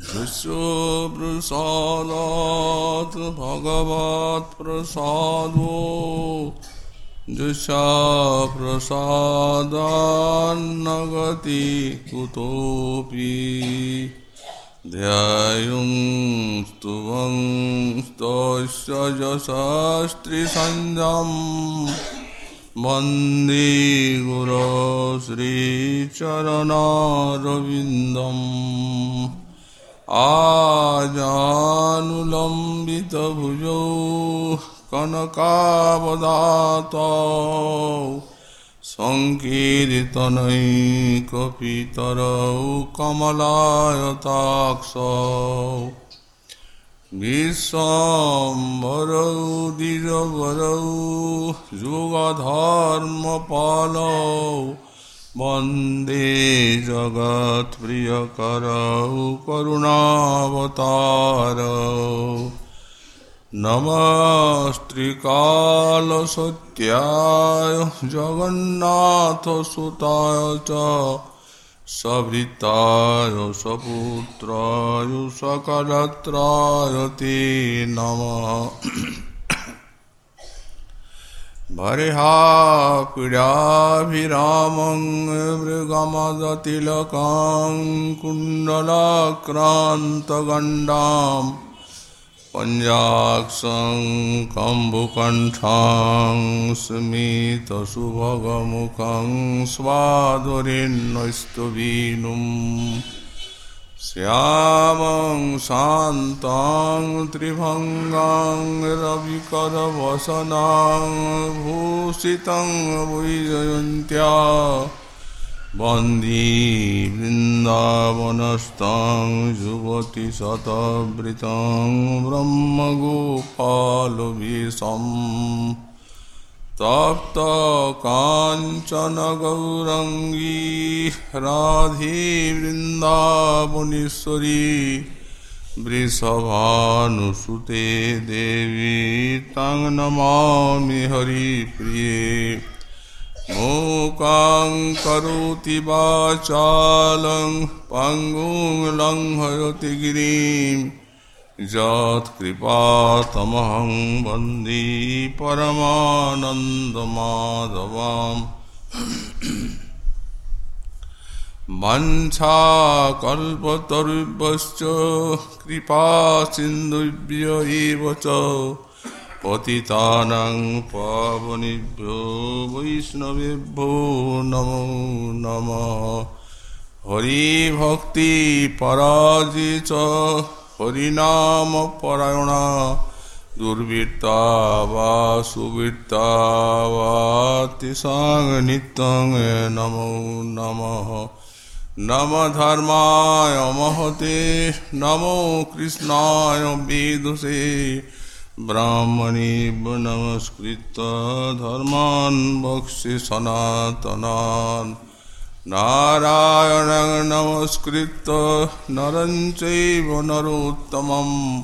विश्वप्रसादात् भगवत्प्रसादो जुषा प्रसादान्न गति कुतोऽपि ध्यायुं स्तुवं स्तस्य यशस्त्रिसञ्जम् वन्दे गुरो श्रीचरणारविन्दम् आजानुलम्बितभुजौ कनकावदातौ सङ्कीर्तनैकपितरौ कमलायताक्षौ विश्वाम्बरौ द्विजवरौ युगधर्मपालौ वंदे जगत्प्रियकरौ करुणावतारौ। नमस्त्रिकालसत्याय जगन्नाथसुताय च सभृताय सपुत्राय सकलत्राय ते नमः। भर्हाकुजाभिरामं मृगमदतिलकां कुण्डलाक्रान्तगण्डां पञ्जाक्षं कम्बुकण्ठां स्मितसुभगमुखं स्वादुरेण्यस्तु श्यामं शान्तां त्रिभङ्गां रविकरवसनां भूषितं वैजयन्त्या वन्दी वृन्दावनस्तां युवति शतवृतं तप्तकाञ्चनगौरङ्गी राधे वृन्दावनेश्वरी वृषभानुसुते देवी तं नमामि हरिप्रिये। मूकां करोति वाचालं पङ्गुं लङ्घयति गिरिं। यत्कृपातमहं वन्दे परमानन्दमाधवाम् वञ्छाकल्पतरुभ्यश्च कृपासिन्धुभ्य एव च पतितानां पावनेभ्यो वैष्णवेभ्यो नमो नमः हरिभक्तिपराजे च हरिनामपरायणा दुर्वृत्ता वा सुवृत्ता वा तिसां नित्यं नमो नमः। नम धर्माय महते, नमो कृष्णाय विदुषे। ब्राह्मणे नमस्कृत धर्मान् वक्षे सनातनान्। नारायणं नमस्कृत नरं चैव नरोत्तमम्।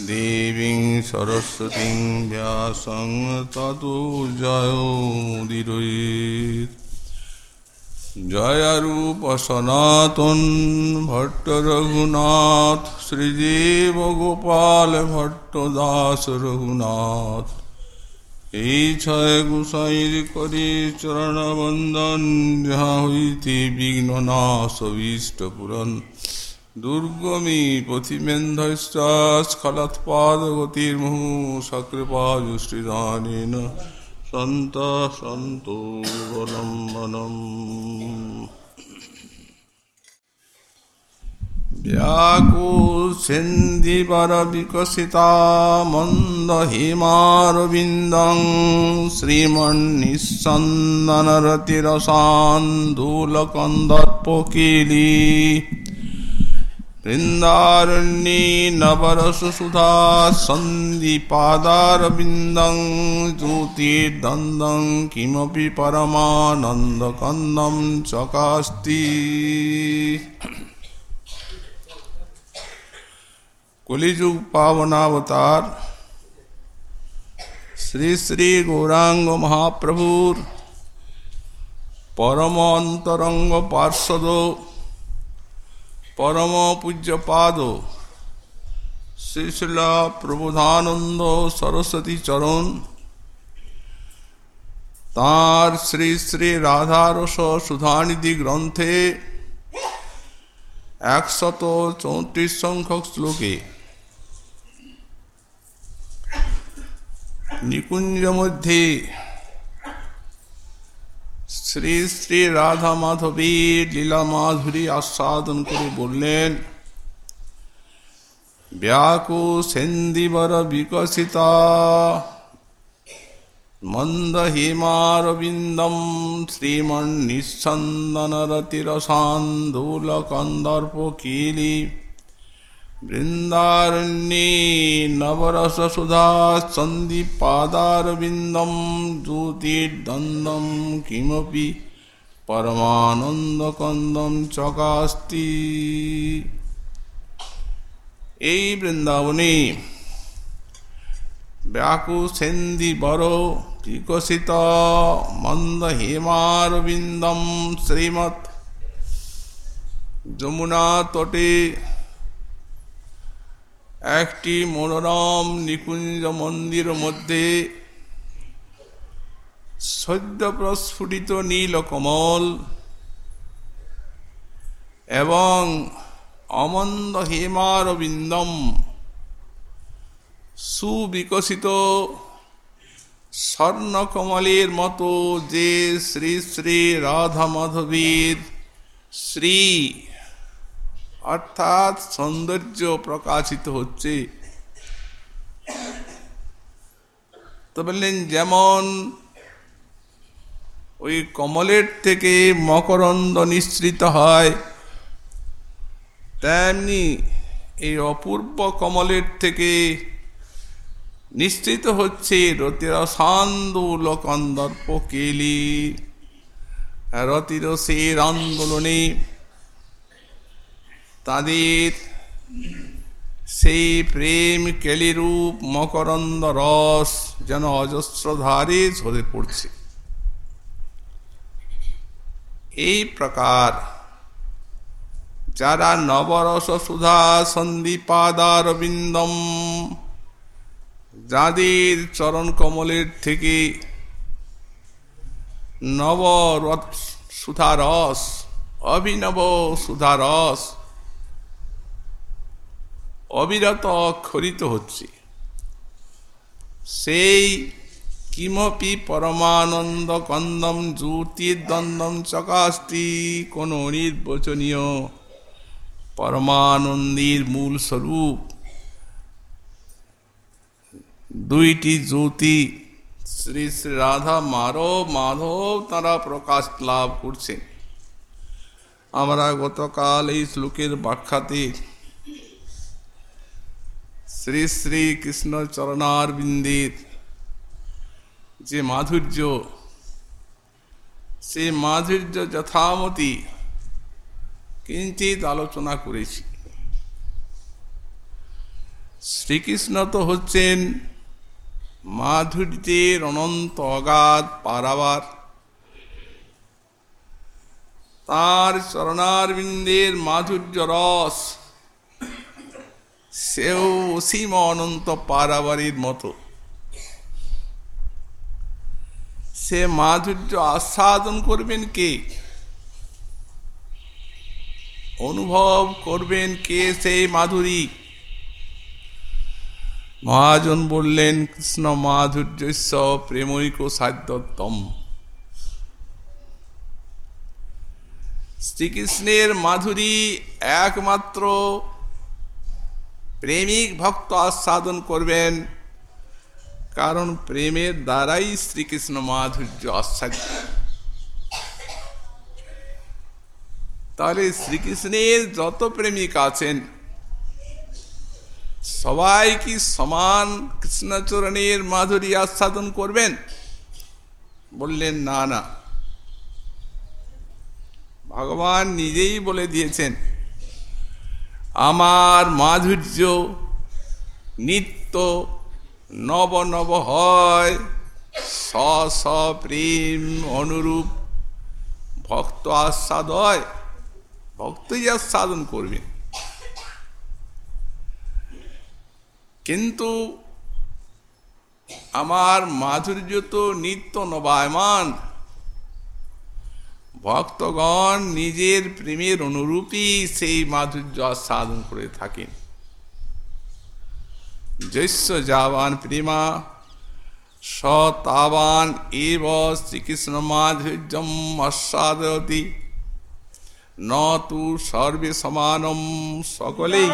देवीं सरस्वतीं व्यासं ततो जयोमुदीरयेत् जय रूप सनातन এই ছয় গুসাইর করি চরণ বন্দন যাহা হইতে বিঘ্ন নাশ অভীষ্ট পূরণ। দুর্গমী পথিমেন্ধস্খলৎপাদগতির্মুহু সকৃপাজুষ্টিদানেন সন্ত সন্তোবলম্বনম व्याकुसेन्दिवरविकसिता मन्दहिमारविन्दं श्रीमन्निस्सन्दनरतिरसान्दूलकन्दर्पकीली वृन्दारण्ये नवरसुधा सन्धिपादारविन्दं ज्योतिर्दन्दं किमपि परमानन्दकन्दं चकास्ति કુલિજુગ পাবনাবতার শ্রী শ্রী গৌরাঙ্গ মহাপ্রভুর পরম અંતરંગ પાર્ષદો પરમ પૂજ્યપાદો শ্রীশিলা প্রবোধানন্দ সরস্বতী চরণ তাঁর শ্রী শ্রী রাধারস সুধানিধি গ্রন্থে একশত চৌত্রিশ সংখ্যক শ্লোকে নিকুঞ্জ মধ্যে শ্রী শ্রী রাধা মাধবীর লীলা মাধুরী আস্বাদন করে বললেন, ব্যাকু সেন্দিবর বিকশিতা, মন্দ হেমারবিন্দম কন্দর্প কিলি বৃন্দারণ্যে নবরস সুধা সন্দীপাদারবিন্দম জ্যোতির্দন্দম কিমপি পরমানন্দকন্দম চকাস্তি। এই বৃন্দাবনে ব্যাকু সেন্দি বড় বিকশিত মন্দ হেমারবিন্দম শ্রীমৎ যমুনা তটে একটি মনোরম নিকুঞ্জ মন্দির মধ্যে সদ্য প্রস্ফুটিত নীল কমল এবং অমন্দ হেমারবিন্দম সুবিকশিত স্বর্ণকমলের মতো যে শ্রী শ্রী রাধা মাধবীর শ্রী অর্থাৎ সৌন্দর্য প্রকাশিত হচ্ছে। তো বললেন, যেমন ওই কমলের থেকে মকরন্দ নিঃসৃত হয়, তেমনি এই অপূর্ব কমলের থেকে নিশ্চিত হচ্ছে রতির সান্দুল কন্দর্প কেলি রতিরসের আন্দোলনে তাদের সেই প্রেম কেলিরূপ মকরন্দ রস যেন অজস্রধারে ঝরে পড়ছে। এই প্রকার যারা নবরস সুধা সন্দীপাদারবিন্দম যাদের চরণ কমলের থেকে নব সুধারস অভিনব সুধারস অবিরত অক্ষরিত হচ্ছে। সেই কিমপি পরমানন্দ কন্দম জ্যোতির্দ্বন্দ্বম চকাস্তি কোন নির্বচনীয় পরমানন্দের মূল স্বরূপ। দুইটি জ্যোতি শ্রী শ্রী রাধা মাধব মাধব তারা প্রকাশ লাভ করছেন। আমরা গতকাল এই শ্লোকের ব্যাখ্যাতে শ্রী শ্রী কৃষ্ণ চরণার বিন্দের যে মাধুর্য, সে মাধুর্য যথামতি কিঞ্চিত আলোচনা করেছি। শ্রীকৃষ্ণ তো হচ্ছেন মাধুর্যের অনন্ত অগাধ পারাবার। তার চরণার বিন্দের মাধুর্য রস সেও অসীম অনন্ত পারাবারির মতো। সে মাধুর্য আস্বাদন করবেন কে? অনুভব করবেন কে সেই মাধুরী? মহাজন বললেন, কৃষ্ণ মাধুর্য প্রেমৈক সাধ্যতম শ্রীকৃষ্ণের মাধুরী একমাত্র প্রেমিক ভক্ত আস্বাদন করবেন। কারণ প্রেমের দ্বারাই শ্রীকৃষ্ণ মাধুর্য আস্বাদ তাহলে শ্রীকৃষ্ণের যত প্রেমিক আছেন, সবাই কি সমান কৃষ্ণচরণের মাধুরী আস্বাদন করবেন? বললেন, না না। ভগবান নিজেই বলে দিয়েছেন আমার মাধুর্য নিত্য নব নব হয়। স স প্রেম অনুরূপ ভক্ত আস্বাদ হয়। ভক্তই আস্বাদন করবেন কিন্তু আমার মাধুর্য তো নিত্য নবায়মান। ভক্তগণ নিজের প্রেমের অনুরূপী সেই মাধুর্য আস্বাদন করে থাকেন। জৈস্য যাবান প্রেমা, সতাবান এব শ্রীকৃষ্ণ মাধুর্যম আস্বাদতি ন তু সর্বে সমানম সকলেই।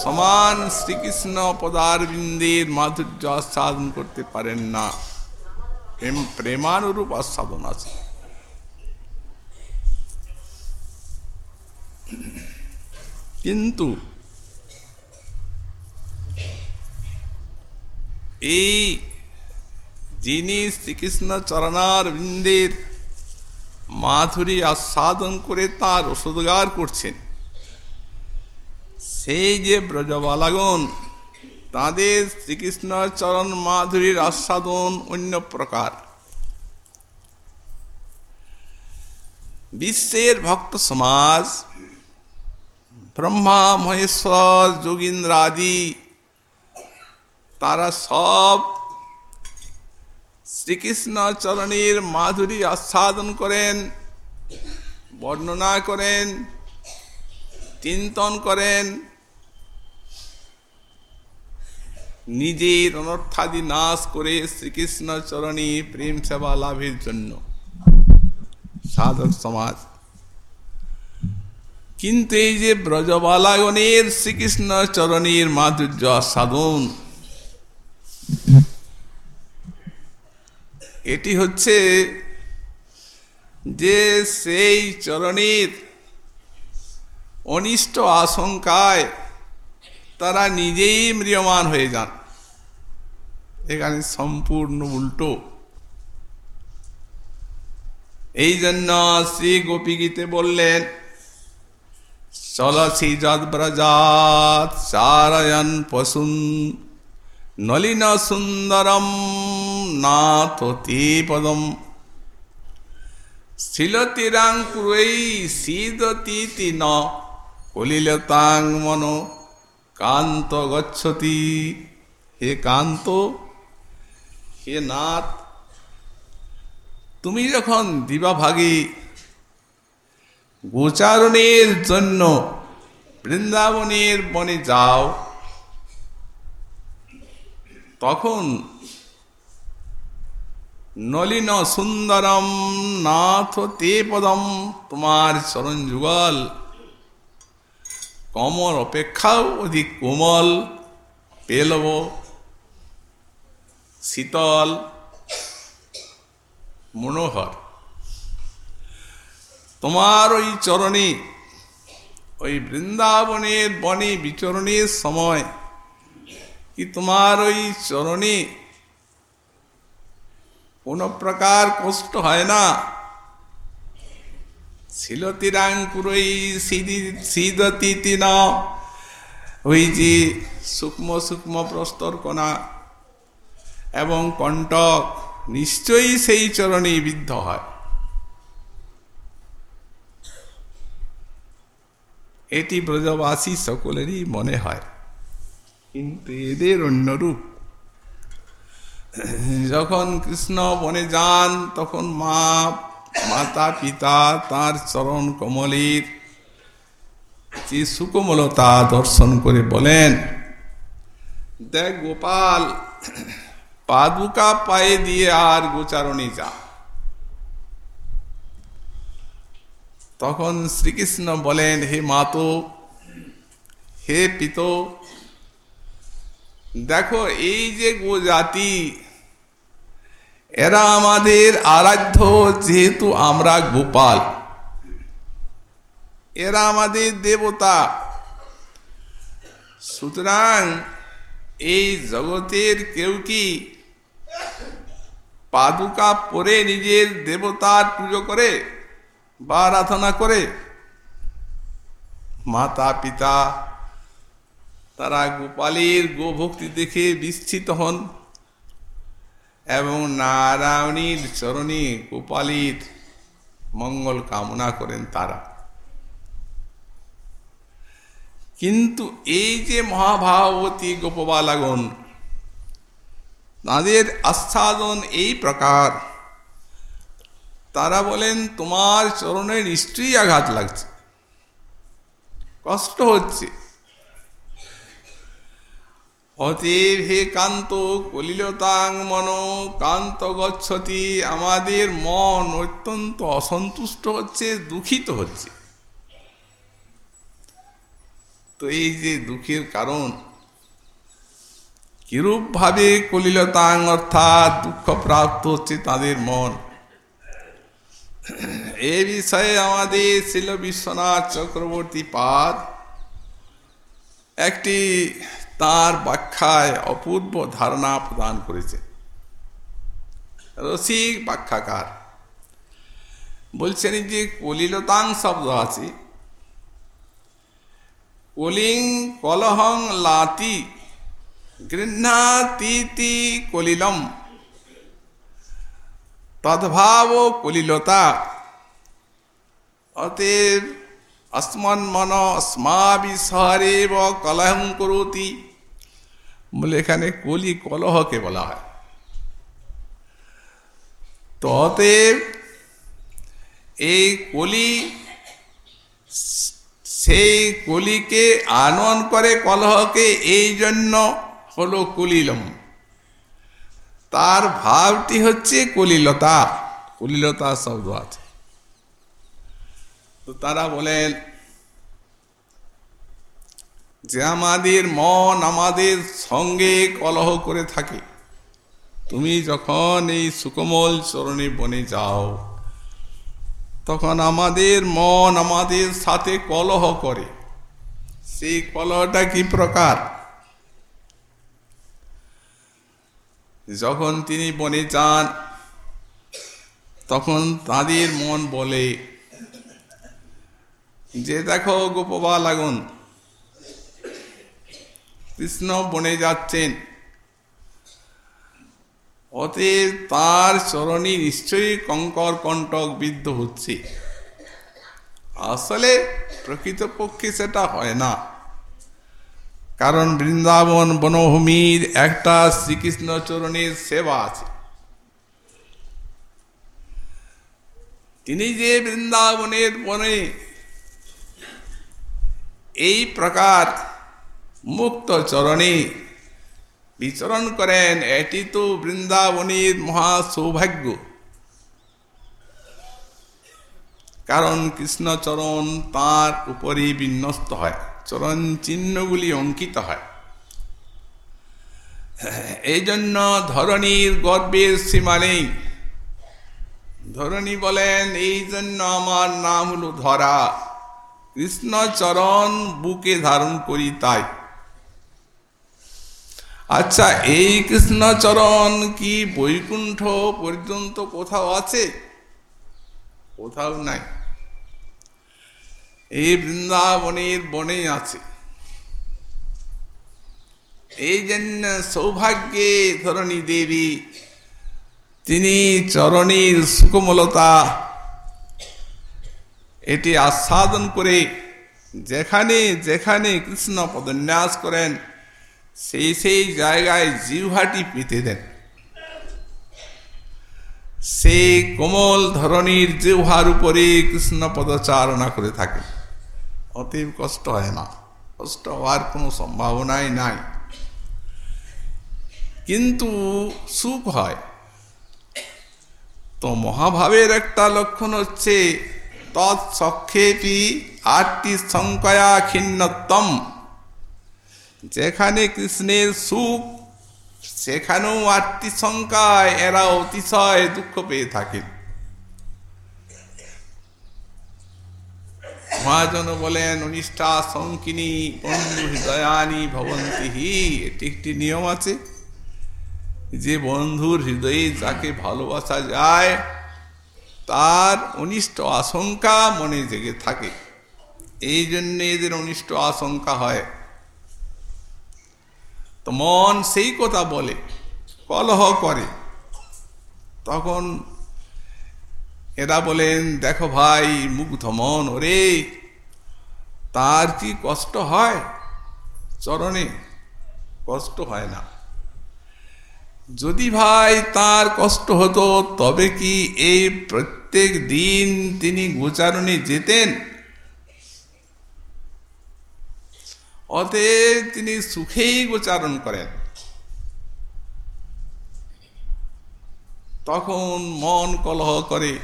সমান শ্রীকৃষ্ণ পদারবিন্দের মাধুর্য আস্বাদন করতে পারেন না। প্রেম, প্রেমানুরূপ আস্বাদন আছে। কিন্তু এই যিনি শ্রীকৃষ্ণ চরণার বৃন্দের মাধুরী আস্বাদন করে তার ওষুধগার করছেন, সেই যে ব্রজবালাগন তাদের শ্রীকৃষ্ণ চরণ মাধুরীর আস্বাদন অন্য প্রকার। বিশ্বের ভক্ত সমাজ, ব্রহ্মা, মহেশ্বর যোগীন্দ্রাদি তারা সব শ্রীকৃষ্ণ চরণের মাধুরী আস্বাদন করেন, বর্ণনা করেন, চিন্তন করেন নিজের অনর্থাদি নাশ করে শ্রীকৃষ্ণ চরণী প্রেম সেবা লাভের জন্য। সাধক সমাজ। কিন্তু এই যে ব্রজবালাগণের শ্রীকৃষ্ণ চরণের মাধুর্য সাধন এটি হচ্ছে যে সেই চরণের অনিষ্ট আশঙ্কায় তারা নিজেই ম্রিয়মান হয়ে যান। এখানে সম্পূর্ণ উল্টো। এই জন্য শ্রী গোপী গীতে বললেন চলসি চারয়ন পশুন নলিন সুন্দরম নাথ পদম শিলতিরাঙ্কুরৈ শীদতি ন কলিলতাং মন কান্ত গচ্ছতি। হে কান্ত, হে নাথ, তুমি যখন দিবাভাগী গোচারণের জন্য বৃন্দাবনের বনে যাও, তখন নলিন সুন্দরম নাথ তে পদম তোমার চরণ যুগল। কমল অপেক্ষাও অধিক কোমল, পেলব, শীতল, মনোহর। তোমার ওই চরণে, ওই বৃন্দাবনের বনে বিচরণের সময়, কি তোমার ওই চরণে কোনো প্রকার কষ্ট হয় না? ওই যে প্রস্তর কণা এবং কণ্টক নিশ্চয়ই সেই চরণে বিদ্ধ হয়। এটি ব্রজবাসী সকলেরই মনে হয়। কিন্তু এদের অন্যরূপ। যখন কৃষ্ণ বনে যান, তখন মা মাতা পিতা তার চরণ কমলের যে সুকমলতা দর্শন করে বলেন, দেখ গোপাল, পাদুকা পায়ে দিয়ে আর গোচারণে যা। তখন শ্রীকৃষ্ণ বলেন, হে মাতো, হে পিত, দেখো এই যে গো জাতি এরা আমাদের আরাধ্য, যেহেতু আমরা গোপাল। এরা আমাদের দেবতা। সুতরাং এই জগতের কেউ কি পাদুকা পরে নিজের দেবতার পুজো করে বা আরাধনা করে? মাতা, পিতা, তারা গোপালের গোভক্তি দেখে বিস্মিত হন। এবং নারায়ণীর চরণে গোপালীর মঙ্গল কামনা করেন তারা। কিন্তু এই যে মহাভাবতী গোপবালাগণ, তাদের আচ্ছাদন এই প্রকার। তারা বলেন, তোমার চরণে নিশ্চয়ই আঘাত লাগছে। কষ্ট হচ্ছে। অতএব হে কান্ত কলিলতাং মন কান্ত গচ্ছতি, আমাদের মন অত্যন্ত অসন্তুষ্ট হচ্ছে, দুঃখিত হচ্ছে। তো এই যে দুঃখের কারণ, কিরূপভাবে কলিলতাং অর্থাৎ দুঃখ প্রাপ্ত হচ্ছে তাদের মন? এ বিষয়ে আমাদের ছিল বিশ্বনাথ চক্রবর্তী পাদ একটি তার ব্যাখ্যায় অপূর্ব ধারণা প্রদান করেছে। রসিক ব্যাখ্যাকার। বলছেন যে কলিলতাং শব্দ আছে। কলিং কলহং লাতি গৃহাতীতি কলিলম। তদ্ভাব কলিলতা। অতএব আসমান মন স্মাবিসারে কলহং করতি বলে এখানে কলি কলহকে বলা হয় ততে এই কলি সেই কলিকে আনন করে কলহকে এই জন্য হলো কলিলম তার ভাবটি হচ্ছে কলিলতা কলিলতা শব্দ আছে তো তারা বলেন যে আমাদের মন আমাদের সঙ্গে কলহ করে থাকে। তুমি যখন এই সুকমল চরণে বনে যাও, তখন আমাদের মন আমাদের সাথে কলহ করে। সেই কলহটা কি প্রকার? যখন তিনি বনে যান, তখন তাদের মন বলে যে দেখো গোপবা লাগুন কৃষ্ণ বনে যাচ্ছেন। অতএব তার চরণে নিশ্চয়ই কঙ্কর কণ্টক বিদ্ধ হচ্ছে। আসলে প্রকৃতপক্ষে সেটা হয় না। কারণ বৃন্দাবন বনভূমির একটা শ্রীকৃষ্ণ চরণের সেবা আছে। তিনি যে বৃন্দাবনের বনে এই প্রকার মুক্ত চরণে বিচরণ করেন এটি তো বৃন্দাবনের মহা সৌভাগ্য কারণ কৃষ্ণচরণ তার উপরে বিন্যস্ত হয়, চরণ চিহ্নগুলি অঙ্কিত হয়। এই জন্য ধরণীর গর্বের সীমা নেই। ধরণী বলেন এই জন্য আমার নাম হলো ধরা। কৃষ্ণচরণ বুকে ধারণ করি তাই। আচ্ছা এই কৃষ্ণচরণ কি বৈকুণ্ঠ পর্যন্ত কোথাও আছে? কোথাও নাই। এই বৃন্দাবনের বনে আছে। এই জন্য সৌভাগ্যে ধরণী দেবী, তিনি চরণীর সুকমলতা এটি আস্বাদন করে যেখানে যেখানে কৃষ্ণ পদন্যাস করেন, সেই সেই জায়গায় জিহ্বাটি পেতে দেন। সে কোমল ধরনীর জিহ্বার উপরে কৃষ্ণ পদচারণা করে থাকে। অতীব কষ্ট হয় না। কষ্ট হওয়ার কোনো সম্ভাবনাই নাই। কিন্তু সুখ হয়। তো মহাভাবের একটা লক্ষণ হচ্ছে তৎসক্ষেপি আটটি সংকয়া খিন্নতম যেখানে কৃষ্ণের সুখ, সেখানেও আটটি সংখ্যায় এরা অতিশয় দুঃখ পেয়ে থাকেন মহাজন বলেন, অনিষ্ঠা শঙ্কিনী বন্ধু হৃদয়ানি ভবন্তি এটি একটি নিয়ম আছে। যে বন্ধুর হৃদয়ে যাকে ভালোবাসা যায় তার অনিষ্ট আশঙ্কা মনে জেগে থাকে। এই জন্য এদের অনিষ্ট আশঙ্কা হয়। তো মন সেই কথা বলে, কলহ করে। তখন এরা বলেন, দেখো ভাই, মুগ্ধ মন ওরে, তার কি কষ্ট হয়? চরণে কষ্ট হয় না। যদি ভাই তার কষ্ট হতো, তবে কি এই প্রত্যেক দিন তিনি গোচারণে যেতেন? অতএব তিনি সুখেই গোচারণ করেন। তখন মন কলহ করে,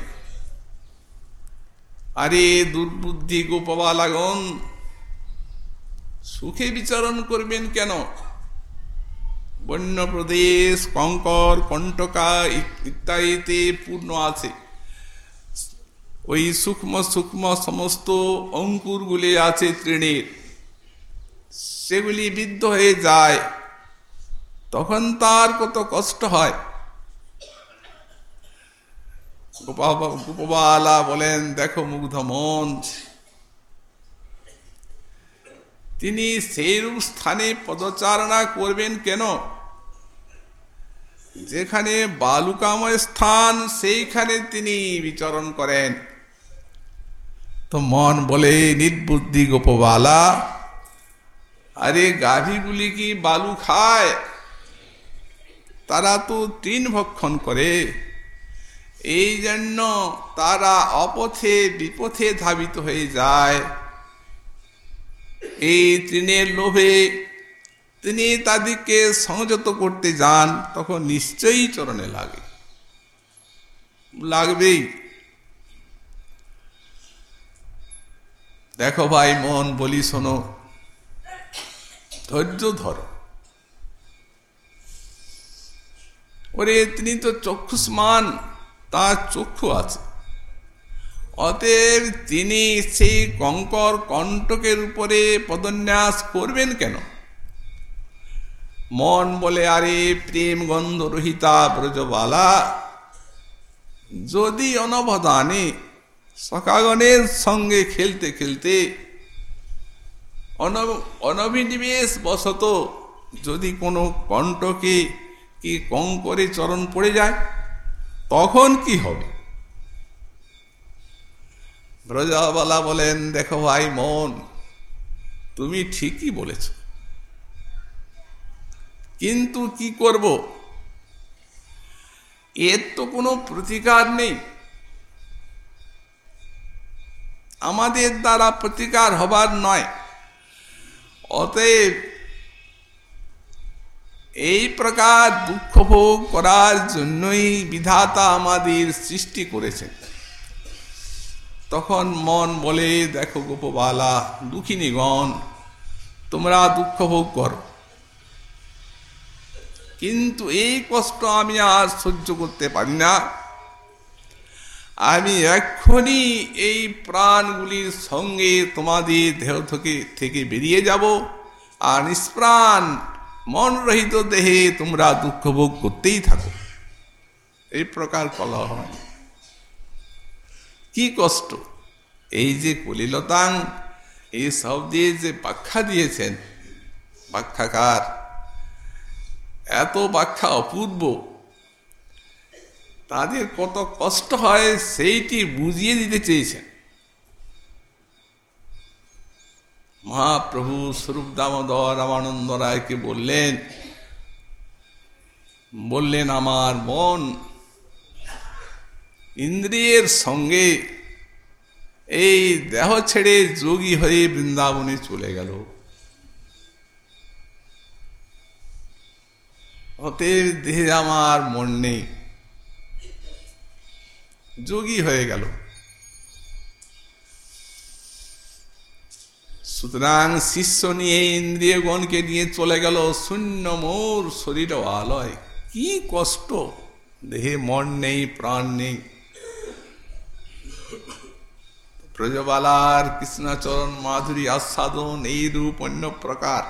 আরে দুর্বুদ্ধি গোপবা লাগন সুখে বিচরণ করবেন কেন? বন্য প্রদেশ কঙ্কর, কণ্টকা ইত্যাদিতে পূর্ণ আছে। ওই সূক্ষ্ম সূক্ষ্ম সমস্ত অঙ্কুরগুলি আছে তৃণের। সেগুলি বিদ্ধ হয়ে যায়। তখন তার কত কষ্ট হয়। গোপালা বলেন, দেখো মুগ্ধ মন তিনি সেইরূপ স্থানে পদচারণা করবেন কেন? যেখানে বালুকাময় স্থান, সেইখানে তিনি বিচরণ করেন। তো মন বলে, নির্বুদ্ধি গোপবালা, আরে গাভীগুলি কি বালু খায়? তারা তো তৃণ ভক্ষণ করে। এই জন্য তারা অপথে, বিপথে ধাবিত হয়ে যায়। এই তৃণের লোভে তিনি তাদেরকে সংযত করতে যান, তখন নিশ্চয়ই চরণে লাগে। লাগবেই। দেখো ভাই, মন বলি শোনো, ধৈর্য ধরো। ওরে, তিনি তো চক্ষুষ্মান, তার চক্ষু আছে। অতএব তিনি সেই কঙ্কর কণ্টকের উপরে পদন্যাস করবেন কেন? মন বলে, আরে প্রেম গন্ধ রহিতা ব্রজবালা, যদি অনবধানে সকাগণের সঙ্গে খেলতে খেলতে অনভিনিবেশ বশত যদি কোনো কণ্টকে কি কঙ্করে চরণ পড়ে যায়, তখন কি হবে? ব্রজাবালা বলেন, দেখো ভাই মন, তুমি ঠিকই বলেছ। কিন্তু কি করব? এর তো কোনো প্রতিকার নেই। আমাদের দ্বারা প্রতিকার হবার নয়। অতএব এই প্রকার দুঃখ ভোগ করার জন্যই বিধাতা আমাদের সৃষ্টি করেছেন। তখন মন বলে, দেখো গোপবালা দুঃখিনীগণ তোমরা দুঃখ ভোগ করো। কিন্তু এই কষ্ট আমি আর সহ্য করতে পারি না। আমি এক্ষুনি এই প্রাণগুলির সঙ্গে তোমাদের দেহ থেকে থেকে বেরিয়ে যাব আর নিষ্প্রাণ, মনরহিত দেহে তোমরা দুঃখ ভোগ করতেই থাকো। এই প্রকার কলহ হয়। কি কষ্ট? এই যে কলিলতাং, এই সব দিয়ে যে ব্যাখ্যা দিয়েছেন, ব্যাখ্যাকার, এত ব্যাখ্যা অপূর্ব। তাদের কত কষ্ট হয় সেইটি বুঝিয়ে দিতে চেয়েছেন। মহাপ্রভু স্বরূপ দামোদর রামানন্দ রায়কে বললেন বললেন, আমার মন ইন্দ্রিয়ের সঙ্গে এই দেহ ছেড়ে যোগী হয়ে বৃন্দাবনে চলে গেল। হতে দেহে আমার মন নেই। যোগী হয়ে গেল। সুতরাং শিষ্য নিয়ে ইন্দ্রিয়গণকে নিয়ে চলে গেল শূন্য মোর শরীর আলয়। কি কষ্ট! দেহে মন নেই, প্রাণ নেই। ব্রজবালার কৃষ্ণচরণ মাধুরী আস্বাদন এই রূপ অন্য প্রকার।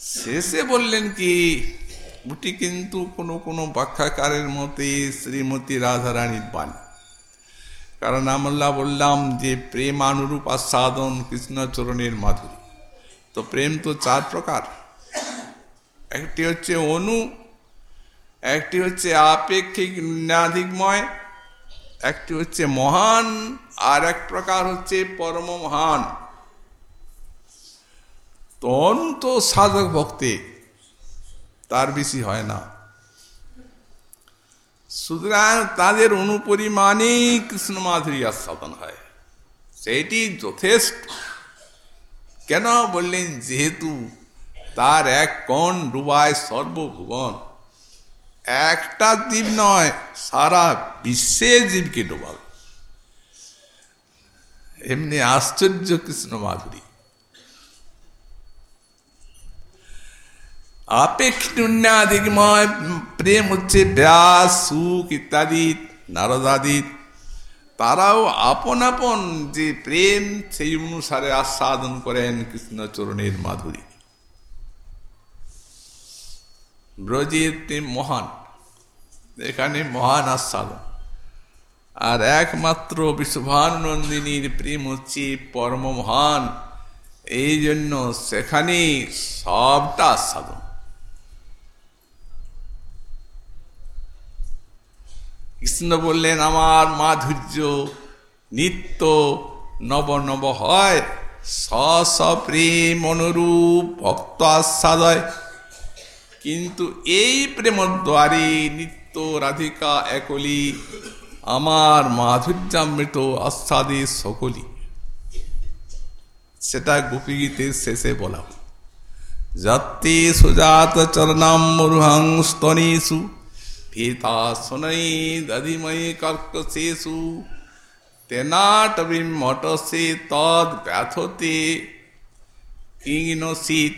শেষে বললেন কি উটি কিন্তু কোনো কোনো ব্যাখ্যাকারের মতে শ্রীমতী রাধারানীর বাণী। কারণ আমরা বললাম যে, প্রেম অনুরূপ আস্বাদন কৃষ্ণচরণের মাধুরী। তো প্রেম তো চার প্রকার। একটি হচ্ছে অনু, একটি হচ্ছে আপেক্ষিক ন্যাধিকময় একটি হচ্ছে মহান, আর এক প্রকার হচ্ছে পরম মহান। তন্ত সাধক ভক্তে, তার বেশি হয় না। সুতরাং তাদের অনুপরিমাণেই কৃষ্ণ মাধুরী আস্বাদন হয়। সেইটি যথেষ্ট। কেন বললেন, যেহেতু তার এক কণ ডুবায় সর্বভুবন একটা দ্বীপ নয়, সারা বিশ্বে জীবকে ডোবাবে এমনি আশ্চর্য কৃষ্ণ মাধুরী। আপেক্ষিন্যাদিময় প্রেম হচ্ছে ব্যাস, সুখ ইত্যাদি নারদাদি তারাও আপন আপন যে প্রেম, সেই অনুসারে আস্বাদন করেন কৃষ্ণচরণের মাধুরী। ব্রজের মহান। এখানে মহান আস্বাদন। আর একমাত্র বিশ্বভানন্দিনীর প্রেম হচ্ছে পরম মহান। এই জন্য সেখানে সবটা আস্বাদন। কৃষ্ণ বললেন, আমার মাধুর্য নিত্য নব নব হয়। স স প্রেম অনুরূপ ভক্ত আস্বাদয়। কিন্তু এই প্রেম দ্বারে নিত্য রাধিকা একলি, আমার মাধুর্যামৃত আস্বাদে সকলি। সেটা গোপীগীতের শেষে বলা যাত্রে সুজাত চরণাম মরুহং স্তনেষু, ভীতা শনৈ দধিময়ী কর্কশেষু। তেনাটবিম মটসে তদ ব্যথতে, কিংনসিত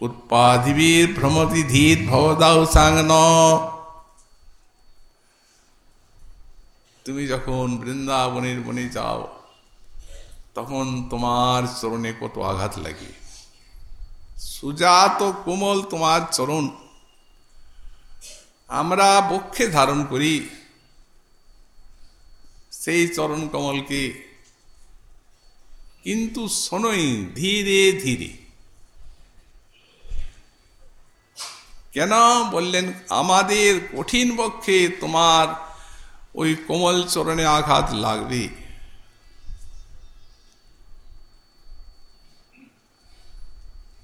উৎপাদিবীর ভ্রমতি ধীর ভবদাউ সাংন তুমি যখন বৃন্দাবনের বনে যাও, তখন তোমার চরণে কত আঘাত লাগে। সুজাত কোমল তোমার চরণ আমরা বক্ষে ধারণ করি। সেই চরণ কমলকে কিন্তু শোনই ধীরে ধীরে। কেন বললেন, আমাদের কঠিন পক্ষে তোমার ওই কোমল চরণে আঘাত লাগবে?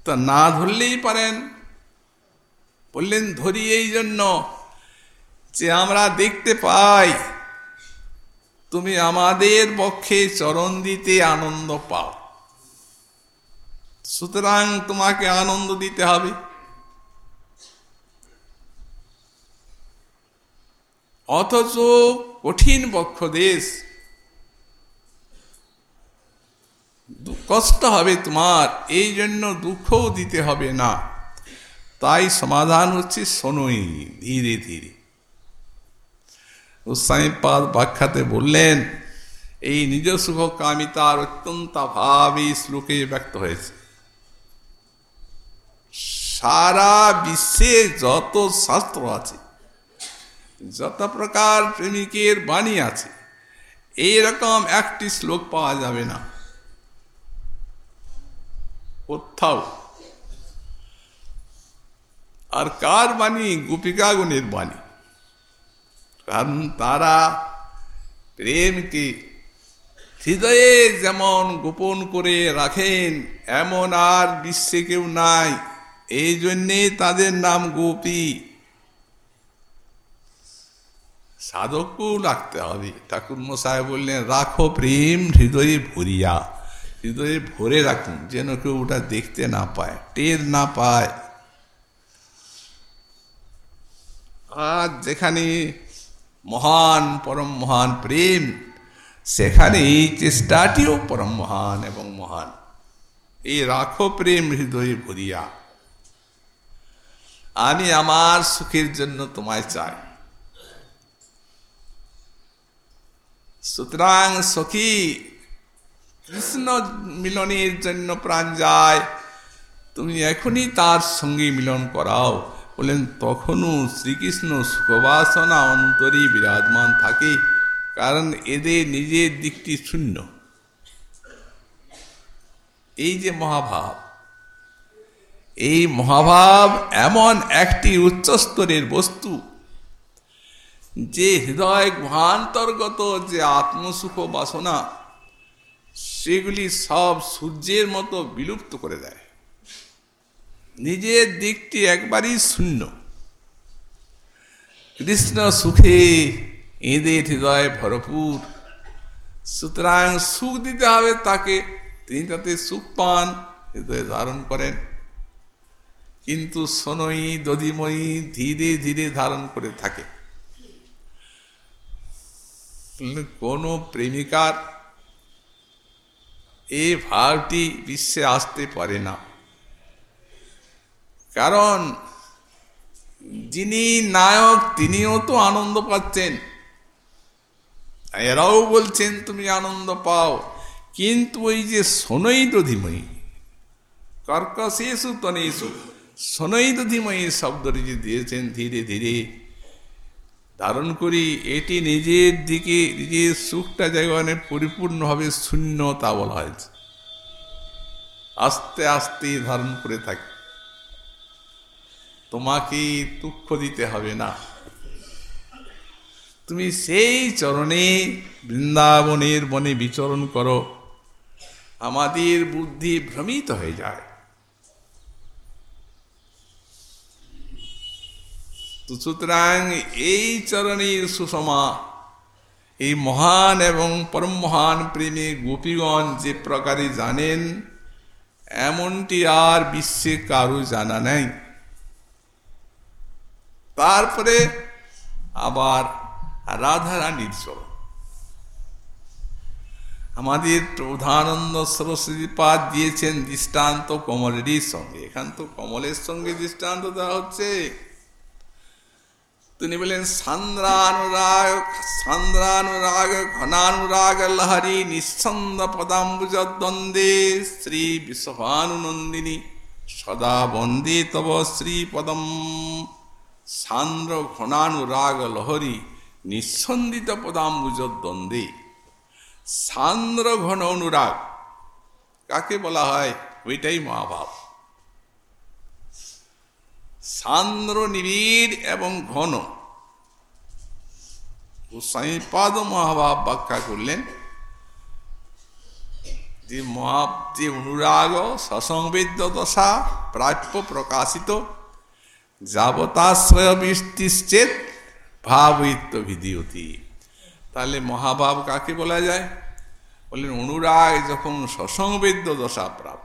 তা না ধরলেই পারেন। বললেন, ধরি এই জন্য যে আমরা দেখতে পাই, তুমি আমাদের পক্ষে চরণ দিতে আনন্দ পাও। সুতরাং তোমাকে আনন্দ দিতে হবে। অথচ কঠিন বক্ষ দেশ। কষ্ট হবে তোমার, এই জন্য দুঃখও দিতে হবে না। তাই সমাধান হচ্ছে শোনই, ধীরে ধীরে। গোস্বামীপাদ ব্যাখ্যাতে বললেন, এই নিজ সুখ কামিতার অত্যন্ত ভাবে শ্লোকে ব্যক্ত হয়েছে। সারা বিশ্বে যত শাস্ত্র আছে যত প্রকার প্রেমিকের বাণী আছে, এইরকম একটি শ্লোক পাওয়া যাবে না। কোথাও। আর কার বাণী? গোপিকাগুণের বাণী। কারণ তারা প্রেমকে হৃদয়ে যেমন গোপন করে রাখেন, এমন আর বিশ্বে কেউ নাই। এই জন্যে তাদের নাম গোপী। সাধকও রাখতে হবে। ঠাকুর মশাই বললেন, রাখো প্রেম হৃদয়ে ভরিয়া, হৃদয়ে ভরে রাখুন, যেন কেউ ওটা দেখতে না পায়, টের না পায়। আর যেখানে মহান, পরম মহান প্রেম সেখানে এই চেষ্টাটিও পরম মহান এবং মহান। এই রাখো প্রেম হৃদয়ে ভরিয়া। আমি আমার সুখের জন্য তোমায় চাই। সুতরাং সখী, কৃষ্ণ মিলনের জন্য প্রাণ যায়। তুমি এখনই তার সঙ্গে মিলন করাও। বলেন, তখনও শ্রীকৃষ্ণ সুখবাসনা অন্তরে বিরাজমান থাকে, কারণ এদের নিজের দিকটি শূন্য। এই যে মহাভাব, এই মহাভাব এমন একটি উচ্চস্তরের বস্তু যে হৃদয় গুহান্তর্গত যে আত্মসুখ বাসনা, সেগুলি সব সূর্যের মতো বিলুপ্ত করে দেয়। নিজের দিকটি একবারই শূন্য। কৃষ্ণ সুখে এদের হৃদয় ভরপুর। সুতরাং সুখ দিতে হবে তাকে, তিনি তাতে সুখ পান, হৃদয়ে ধারণ করেন। কিন্তু সোনই দধিময়ী ধীরে ধীরে ধারণ করে থাকে। কোন প্রেমিকার এই ভাবটি বিশ্বে আসতে পারে না। কারণ যিনি নায়ক, তিনিও তো আনন্দ পাচ্ছেন। এরাও বলছেন, তুমি আনন্দ পাও। কিন্তু ওই যে শোনই দধিময়ী কর্কশেষু তনেশু শোনই দধিময়ী শব্দটি যে দিয়েছেন ধীরে ধীরে। ধারণ করি, এটি নিজের দিকে, নিজের সুখটা জায়গায় পরিপূর্ণভাবে শূন্য তা বলা হয়েছে। আস্তে আস্তে ধারণ করে থাকে। তোমাকে দুঃখ দিতে হবে না। তুমি সেই চরণে, বৃন্দাবনের বনে বিচরণ করো। আমাদের বুদ্ধি ভ্রমিত হয়ে যায়। সুতরাং এই চরণের সুষমা, এই মহান এবং পরম মহান প্রেমে গোপীগণ যে প্রকারে জানেন, এমনটি আর বিশ্বে কারও জানা নেই। তারপরে আবার রাধারানীর চরণ। আমাদের প্রধানন্দ সরস্বতীপাদ দিয়েছেন দৃষ্টান্ত কমলেরই সঙ্গে। এখান তো কমলের সঙ্গে দৃষ্টান্ত দেওয়া হচ্ছে। তিনি বলেন, সান্দ্রানুরাগ সান্দ্রানুরাগ, ঘনানুরাগ লহরি নিঃসন্দ পদাম্বুজ দ্বন্দ্বে শ্রী বিশ্বভানুনন্দিনী সদা বন্দে তব শ্রী শ্রীপদম। সান্দ্র ঘনানুরাগ লহরী নিঃসন্দিত পদাম্বুজ দ্বন্দ্বে সান্দ্র ঘন অনুরাগ কাকে বলা হয়? ওইটাই মহাভাব। সান্দ্র নিবিড় এবং ঘন। গোস্বামীপাদ মহাভাব ব্যাখ্যা করলেন যে মহা যে অনুরাগ সসংবেদ্য দশা প্রাপ্য প্রকাশিত যাবতাশ্রয় বৃষ্টিশ্চেত ভাবিত্ব বিধিয়তি তাহলে মহাভাব কাকে বলা যায়? বললেন অনুরাগ যখন সসংবেদ্য দশা প্রাপ্ত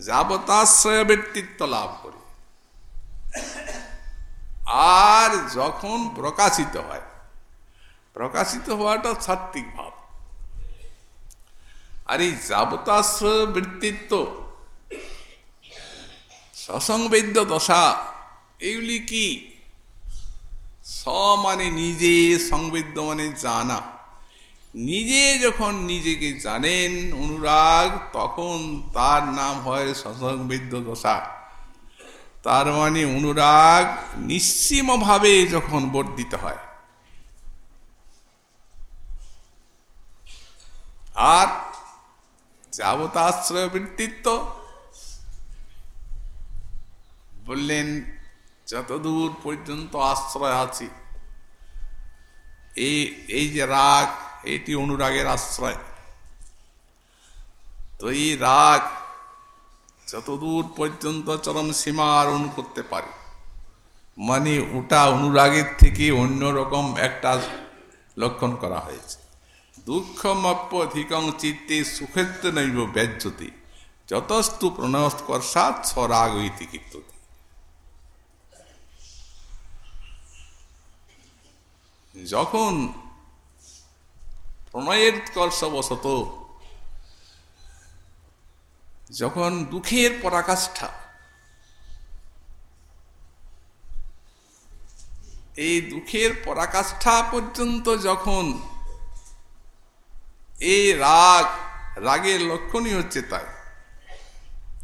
যাবতাশ্রয় ব্যক্তিত্ব লাভ করে। আর যখন প্রকাশিত হয়, প্রকাশিত হওয়াটা সাত্বিক ভাব। আর এই যাবতাশ্রয় ব্যক্তিত্ব, সসংবেদ্য দশা, এগুলি কি? স মানে নিজে সংবেদ্য মানে জানা। নিজে যখন নিজেকে জানেন অনুরাগ, তখন তার নাম হয় সসংবেদ্য দশা। তার মানে অনুরাগ নিশ্চিমভাবে যখন বর্ধিত হয়। আর যাবতাশ্রয় বৃত্তিত্ব বললেন, যতদূর পর্যন্ত আশ্রয় আছে, এই এই যে রাগ এটি অনুরাগের আশ্রয়। তো এই রাগ যতদূর পর্যন্ত চরম সীমা আরোহণ করতে পারে মানে ওটা অনুরাগের থেকে অন্যরকম একটা লক্ষণ করা হয়েছে। দুঃখমপ্য অধিকং চিত্তে সুখেত্ব নৈব ব্যাজ্যতে, যতস্তু প্রণয়স্কর্ষাৎ স্বরাগ ইতি যখন প্রণয়ের উৎকর্ষবশত যখন দুঃখের পরাকাষ্ঠা, এই দুঃখের পরাকাষ্ঠা পর্যন্ত যখন এই রাগ, রাগের লক্ষণই হচ্ছে তাই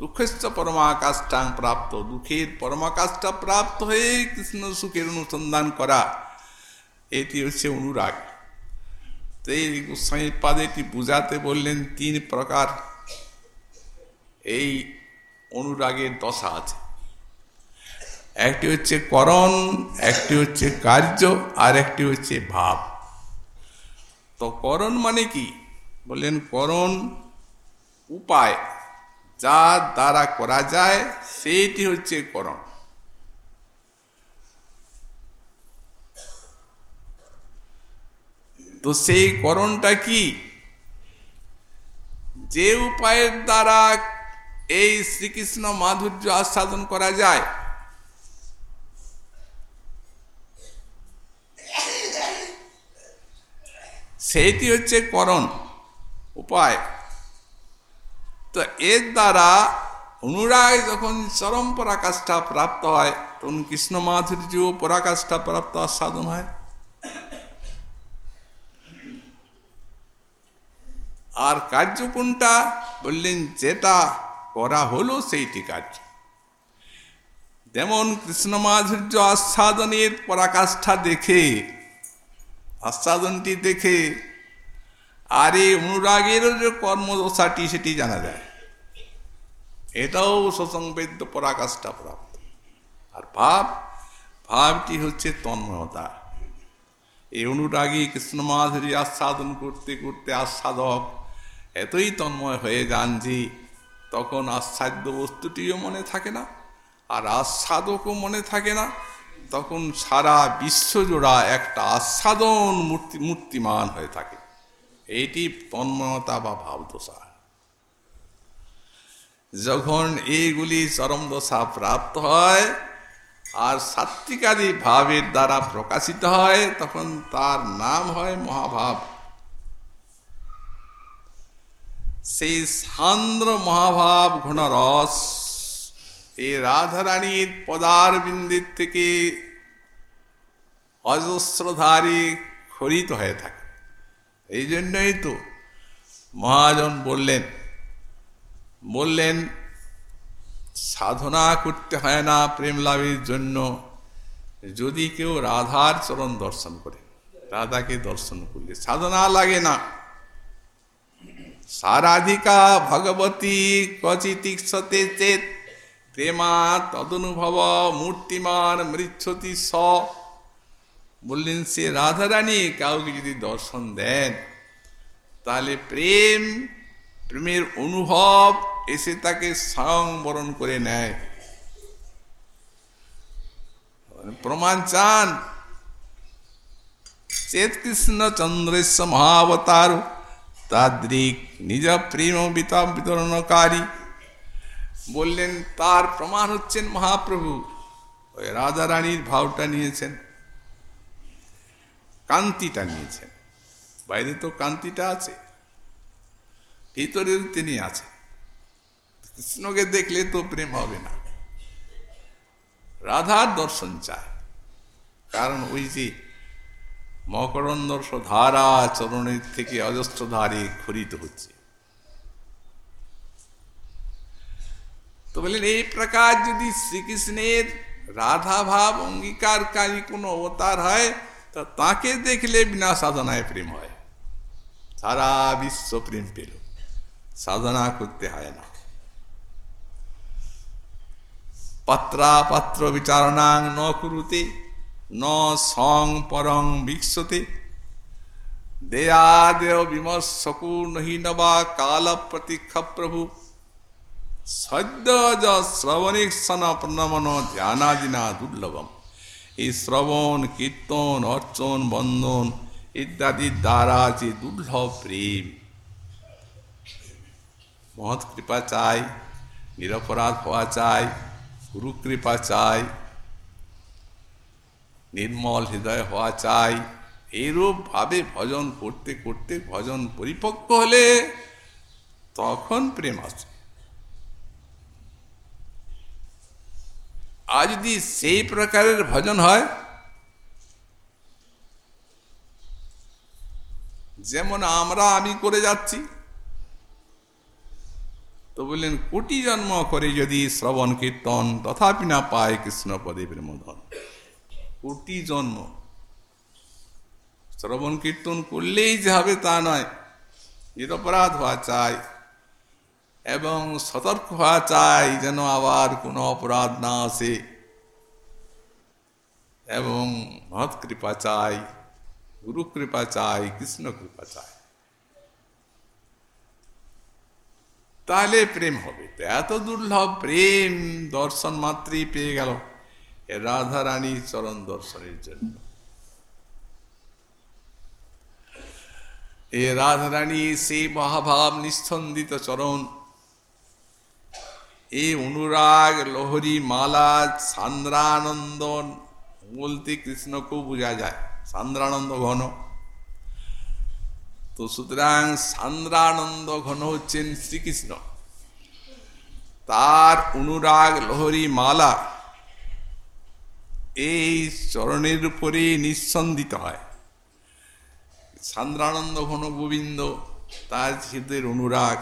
দুঃখেচ্ছ পরমাকাষ্ঠাং প্রাপ্ত, দুঃখের পরমাকাষ্ঠা প্রাপ্ত হয়ে কৃষ্ণ সুখের অনুসন্ধান করা, এটি হচ্ছে অনুরাগ। তো এই গোস্বামী পাদে এটি বুঝাতে বললেন, তিন প্রকার এই অনুরাগের দশা আছে। একটি হচ্ছে করণ, একটি হচ্ছে কার্য, আর একটি হচ্ছে ভাব। তো করণ মানে কি? বললেন, করণ উপায় যা দ্বারা করা যায়, সেইটি হচ্ছে করণ। তো সেই করণটা কি? যে উপায়ের দ্বারা এই শ্রীকৃষ্ণ মাধুর্য আস্বাদন করা যায়? সেইটি হচ্ছে করণ, উপায়। তো এর দ্বারা অনুরাগ যখন চরম পরাকাষ্ঠা প্রাপ্ত হয়, তখন কৃষ্ণ মাধুর্য পরাকাষ্ঠা প্রাপ্ত আস্বাদন হয়। আর কার্য কোনটা? বললেন, যেটা করা হলো সেইটি কার্য। যেমন কৃষ্ণ মাধুর্য আস্বাদনের পরাকাষ্ঠা দেখে, আস্বাদনটি দেখে, আর এই অনুরাগের যে কর্মদশাটি সেটি জানা যায়। এটাও সসংবেদ্য পরাকাষ্ঠা প্রাপ্ত। আর ভাব, ভাবটি হচ্ছে তন্ময়তা। এই অনুরাগী কৃষ্ণ মাধুরী আস্বাদন করতে করতে আস্বাদক এতই তন্ময় হয়ে যান যে তখন আস্বাদ্য বস্তুটিও মনে থাকে না, আর আস্বাদকও মনে থাকে না। তখন সারা বিশ্বজোড়া একটা আস্বাদন মূর্তি, মূর্তিমান হয়ে থাকে। এইটি তন্ময়তা বা ভাবদশা। যখন এইগুলি চরম দশা প্রাপ্ত হয়, আর সাত্বিকাদি ভাবের দ্বারা প্রকাশিত হয়, তখন তার নাম হয় মহাভাব। সেই সান্দ্র মহাভাব ঘনরস এই রাধারানীর পদার বিন্দির থেকে অজস্রধারী খরিত হয়ে থাকে। এই জন্যই তো মহাজন বললেন বললেন, সাধনা করতে হয় না প্রেম লাভের জন্য, যদি কেউ রাধার চরণ দর্শন করে, রাধাকে দর্শন করলে সাধনা লাগে না। সারাধিকা ভগবতী কচিতিক্ষতে চেত। প্রেমা তদনুভব মূর্তিমান মৃচ্ছতি স। বললেন, সে রাধারানী কাউকে যদি দর্শন দেন, তাহলে প্রেম, প্রেমের অনুভব এসে তাকে স্বয়ং বরণ করে নেয়। প্রমাণ চান। চেত চন্দ্রেশ মহাবতার তাদ্রিক নিজ প্রেম বিতরণকারী। বললেন, তার প্রমাণ হচ্ছেন মহাপ্রভু। ওই রাজা রানীর ভাবটা নিয়েছেন। কান্তিটা নিয়েছেন। বাইরে তো কান্তিটা আছে। ভিতরে তিনি আছেন। কৃষ্ণকে দেখলে তো প্রেম হবে না। রাধার দর্শন চায়। কারণ ওই যে মকরন্দর্শ ধারা চরণের থেকে অজস্র ধারে খরিত হচ্ছে। তো বললেন, এই প্রকার যদি শ্রীকৃষ্ণের রাধা ভাব অঙ্গীকারকারী কোনো অবতার হয়, তা তাকে দেখলে বিনা সাধনায় প্রেম হয়। সারা বিশ্ব প্রেম পেল। সাধনা করতে হয় না। পাত্রাপাত্র বিচারণাং ন কুরুতে ন সং পরং বিক্ষতে দেয়াদেয় বিমর্শকু নহীনবা কাল প্রতীক্ষ প্রভু সদ্য য শ্রবণীক্ষণ প্রণমন ধ্যানাদিনা দুর্লভম এই শ্রবণ কীর্তন অর্চন বন্ধন ইত্যাদি দ্বারা যে দুর্লভ প্রেম মহৎ কৃপা চাই নিরপরাধ হওয়া চাই গুরু কৃপা চাই নির্মল হৃদয় হওয়া চাই। এইরূপ ভাবে ভজন করতে করতে ভজন পরিপক্ক হলে তখন প্রেম আসে আর যদি সেই প্রকারের ভজন হয়, যেমন আমরা আমি করে যাচ্ছি, তো বললেন, কোটি জন্ম করে যদি শ্রবণ কীর্তন, তথাপি না পায় কৃষ্ণ পদে প্রেমধন কোটি জন্ম। শ্রবণ কীর্তন করলেই যে হবে তা নয়। নিরপরাধ হওয়া চাই এবং সতর্ক হওয়া চাই যেন আবার কোনো অপরাধ না আসে এবং মহৎ কৃপা চাই, গুরু কৃপা চাই, কৃষ্ণ কৃপা চাই। তাহলে প্রেম হবে। এত দুর্লভ প্রেম দর্শন মাত্রই পেয়ে গেল। রাধা রানী চরণ দর্শনের জন্য। এ রাধারানী সেই মহাভাব নিঃসন্দিত চরণ এই অনুরাগ, লহরী মালা সান্দ্রানন্দ বলতে কৃষ্ণকেও বোঝা যায়, সান্দ্রানন্দ ঘন। তো সুতরাং সান্দ্রানন্দ ঘন হচ্ছেন শ্রীকৃষ্ণ। তার অনুরাগ, লহরী, মালা এই চরণের উপরে নিঃসন্দিত হয়। সান্দ্রানন্দ ঘন গোবিন্দ, তার হৃদয়ের অনুরাগ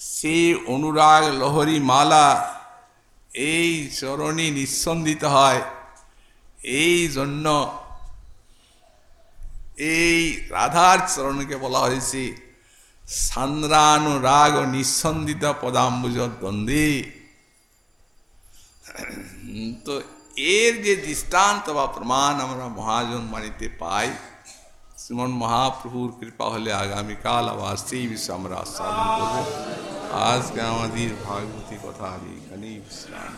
সেই অনুরাগ লহরী মালা এই চরণে নিঃসন্দিত হয়। এই জন্য এই রাধার চরণকে বলা হয়েছে সান্দ্রানুরাগ নিঃসন্দিত পদাম্বুজ দ্বন্দ্বে তো এর যে দৃষ্টান্ত বা প্রমাণ আমরা মহাজন বাণীতে পাই শ্রীমন মহাপ্রভুর কৃপা হলে আগামীকাল আবার সেই বিষয়ে আমরা আস্বাদন করব আজকে আমাদের ভাগবতী কথা আমি এখানেই বিশ্রাম